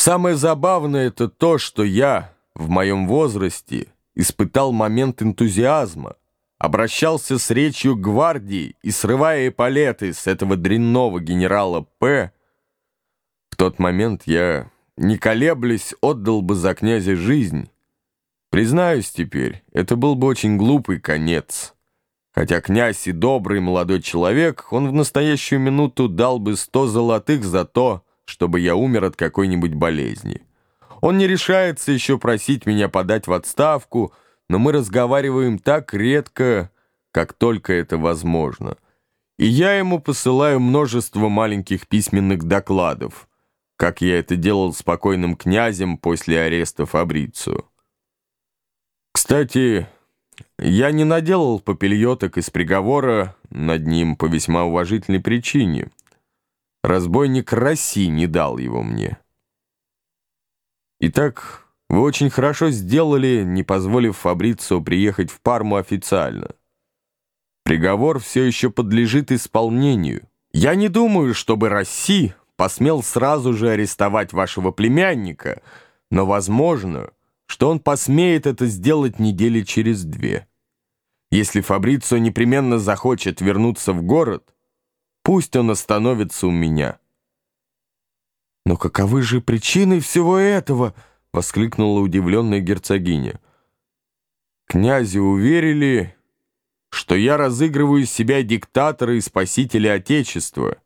Самое забавное это то, что я в моем возрасте испытал момент энтузиазма, обращался с речью гвардии и, срывая эполеты с этого дрянного генерала П., в тот момент я, не колеблясь, отдал бы за князя жизнь. Признаюсь теперь, это был бы очень глупый конец. Хотя князь и добрый молодой человек, он в настоящую минуту дал бы сто золотых за то, чтобы я умер от какой-нибудь болезни. Он не решается еще просить меня подать в отставку, но мы разговариваем так редко, как только это возможно. И я ему посылаю множество маленьких письменных докладов, как я это делал с покойным князем после ареста Фабрицу. Кстати, я не наделал попельоток из приговора над ним по весьма уважительной причине — Разбойник Росси не дал его мне. Итак, вы очень хорошо сделали, не позволив Фабрицио приехать в Парму официально. Приговор все еще подлежит исполнению. Я не думаю, чтобы Росси посмел сразу же арестовать вашего племянника, но возможно, что он посмеет это сделать недели через две. Если Фабрицио непременно захочет вернуться в город, Пусть он остановится у меня. «Но каковы же причины всего этого?» — воскликнула удивленная герцогиня. «Князю уверили, что я разыгрываю себя диктатора и спасителя Отечества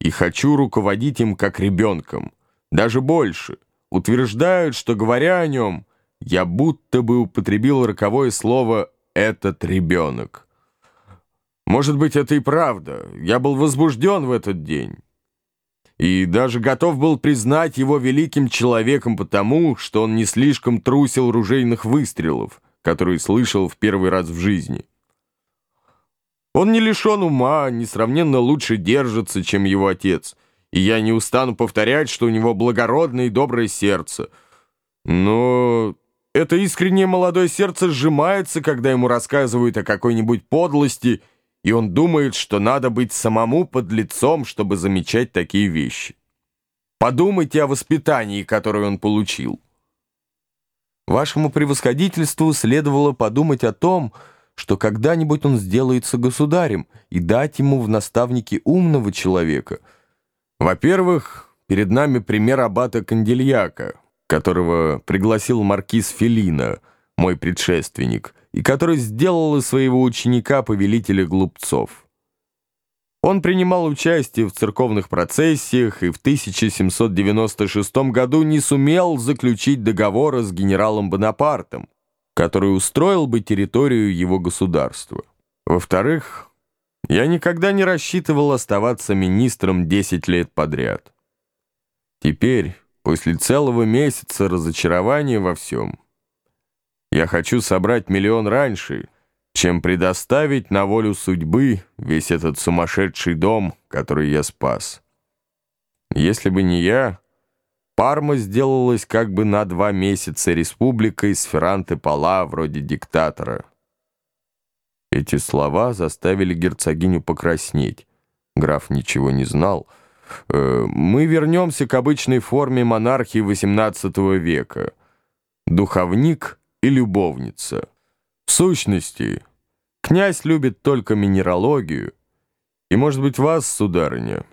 и хочу руководить им как ребенком, даже больше. Утверждают, что, говоря о нем, я будто бы употребил роковое слово «этот ребенок». Может быть, это и правда. Я был возбужден в этот день. И даже готов был признать его великим человеком потому, что он не слишком трусил ружейных выстрелов, которые слышал в первый раз в жизни. Он не лишен ума, несравненно лучше держится, чем его отец, и я не устану повторять, что у него благородное и доброе сердце. Но это искреннее молодое сердце сжимается, когда ему рассказывают о какой-нибудь подлости и он думает, что надо быть самому под лицом, чтобы замечать такие вещи. Подумайте о воспитании, которое он получил. Вашему превосходительству следовало подумать о том, что когда-нибудь он сделается государем и дать ему в наставники умного человека. Во-первых, перед нами пример аббата Кандильяка, которого пригласил маркиз Фелина, мой предшественник – и который сделал из своего ученика повелителя глупцов. Он принимал участие в церковных процессиях и в 1796 году не сумел заключить договора с генералом Бонапартом, который устроил бы территорию его государства. Во-вторых, я никогда не рассчитывал оставаться министром 10 лет подряд. Теперь, после целого месяца разочарования во всем, я хочу собрать миллион раньше, чем предоставить на волю судьбы весь этот сумасшедший дом, который я спас. Если бы не я, Парма сделалась как бы на два месяца республикой с Ферранте Пала вроде диктатора. Эти слова заставили герцогиню покраснеть. Граф ничего не знал. Э, мы вернемся к обычной форме монархии XVIII века. Духовник — и любовница. В сущности, князь любит только минералогию, и, может быть, вас, сударыня.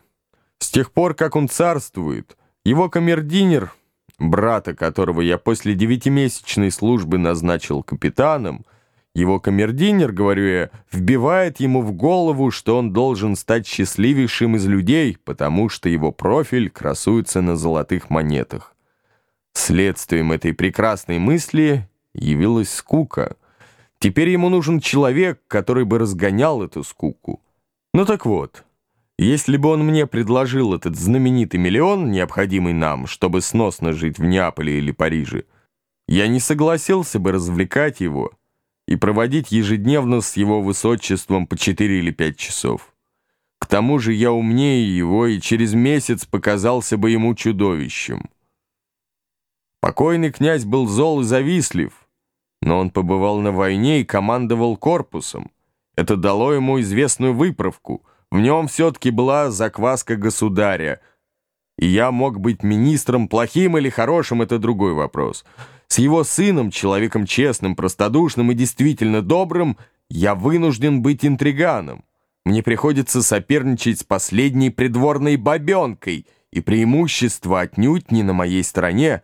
С тех пор, как он царствует, его камердинер, брата которого я после девятимесячной службы назначил капитаном, его камердинер, говорю я, вбивает ему в голову, что он должен стать счастливейшим из людей, потому что его профиль красуется на золотых монетах. Следствием этой прекрасной мысли явилась скука. Теперь ему нужен человек, который бы разгонял эту скуку. Ну так вот, если бы он мне предложил этот знаменитый миллион, необходимый нам, чтобы сносно жить в Неаполе или Париже, я не согласился бы развлекать его и проводить ежедневно с его высочеством по 4 или 5 часов. К тому же я умнее его и через месяц показался бы ему чудовищем. Покойный князь был зол и завистлив, но он побывал на войне и командовал корпусом. Это дало ему известную выправку. В нем все-таки была закваска государя. и я мог быть министром, плохим или хорошим, это другой вопрос. С его сыном, человеком честным, простодушным и действительно добрым, я вынужден быть интриганом. Мне приходится соперничать с последней придворной бабенкой, и преимущество отнюдь не на моей стороне,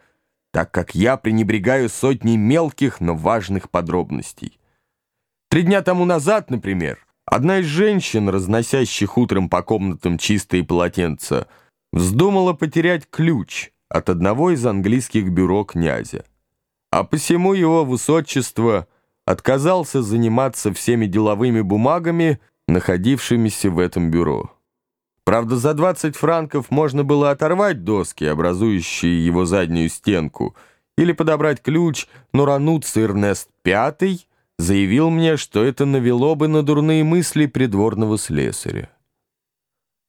так как я пренебрегаю сотней мелких, но важных подробностей. Три дня тому назад, например, одна из женщин, разносящих утром по комнатам чистые полотенца, вздумала потерять ключ от одного из английских бюро князя. А посему его высочество отказался заниматься всеми деловыми бумагами, находившимися в этом бюро. Правда, за 20 франков можно было оторвать доски, образующие его заднюю стенку, или подобрать ключ, но Рануц Эрнест Пятый заявил мне, что это навело бы на дурные мысли придворного слесаря.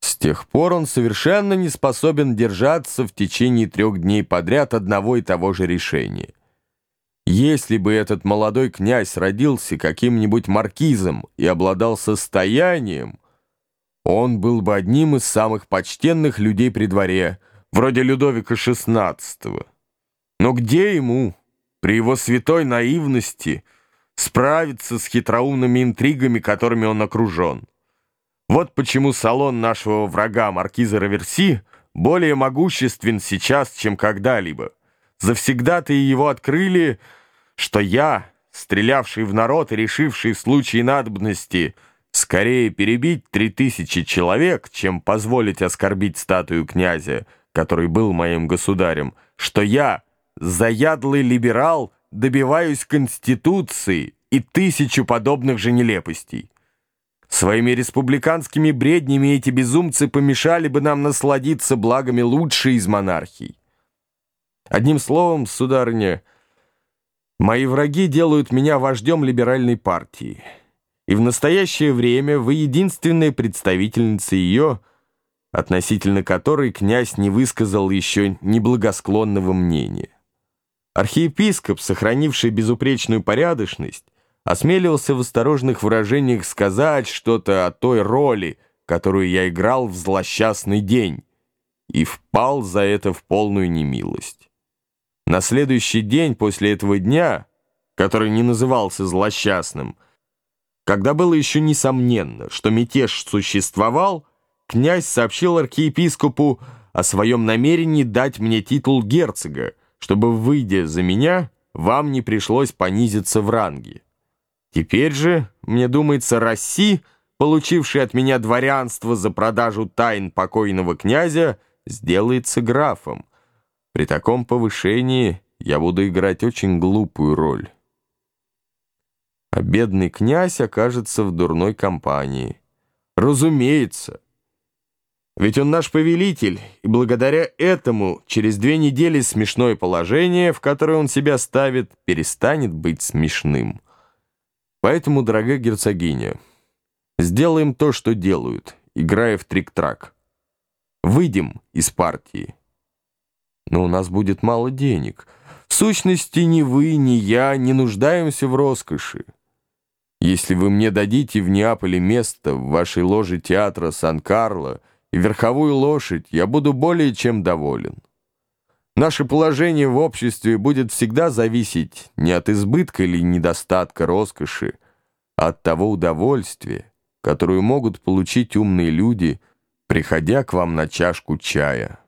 С тех пор он совершенно не способен держаться в течение трех дней подряд одного и того же решения. Если бы этот молодой князь родился каким-нибудь маркизом и обладал состоянием, он был бы одним из самых почтенных людей при дворе, вроде Людовика XVI. Но где ему, при его святой наивности, справиться с хитроумными интригами, которыми он окружен? Вот почему салон нашего врага, маркиза Раверси, более могуществен сейчас, чем когда-либо. Завсегда-то его открыли, что я, стрелявший в народ и решивший в случае надобности скорее перебить три тысячи человек, чем позволить оскорбить статую князя, который был моим государем, что я, заядлый либерал, добиваюсь Конституции и тысячу подобных же нелепостей. Своими республиканскими бреднями эти безумцы помешали бы нам насладиться благами лучшей из монархий. Одним словом, сударыня, мои враги делают меня вождем либеральной партии. И в настоящее время вы единственная представительница ее, относительно которой князь не высказал еще неблагосклонного мнения. Архиепископ, сохранивший безупречную порядочность, осмелился в осторожных выражениях сказать что-то о той роли, которую я играл в злосчастный день, и впал за это в полную немилость. На следующий день после этого дня, который не назывался злосчастным, когда было еще несомненно, что мятеж существовал, князь сообщил архиепископу о своем намерении дать мне титул герцога, чтобы, выйдя за меня, вам не пришлось понизиться в ранге. Теперь же, мне думается, Росси, получивший от меня дворянство за продажу тайн покойного князя, сделается графом. При таком повышении я буду играть очень глупую роль. А бедный князь окажется в дурной компании. Разумеется. Ведь он наш повелитель, и благодаря этому через две недели смешное положение, в которое он себя ставит, перестанет быть смешным. Поэтому, дорогая герцогиня, сделаем то, что делают, играя в трик-трак. Выйдем из партии. Но у нас будет мало денег. В сущности, ни вы, ни я не нуждаемся в роскоши. Если вы мне дадите в Неаполе место в вашей ложе театра Сан-Карло и верховую лошадь, я буду более чем доволен. Наше положение в обществе будет всегда зависеть не от избытка или недостатка роскоши, а от того удовольствия, которое могут получить умные люди, приходя к вам на чашку чая».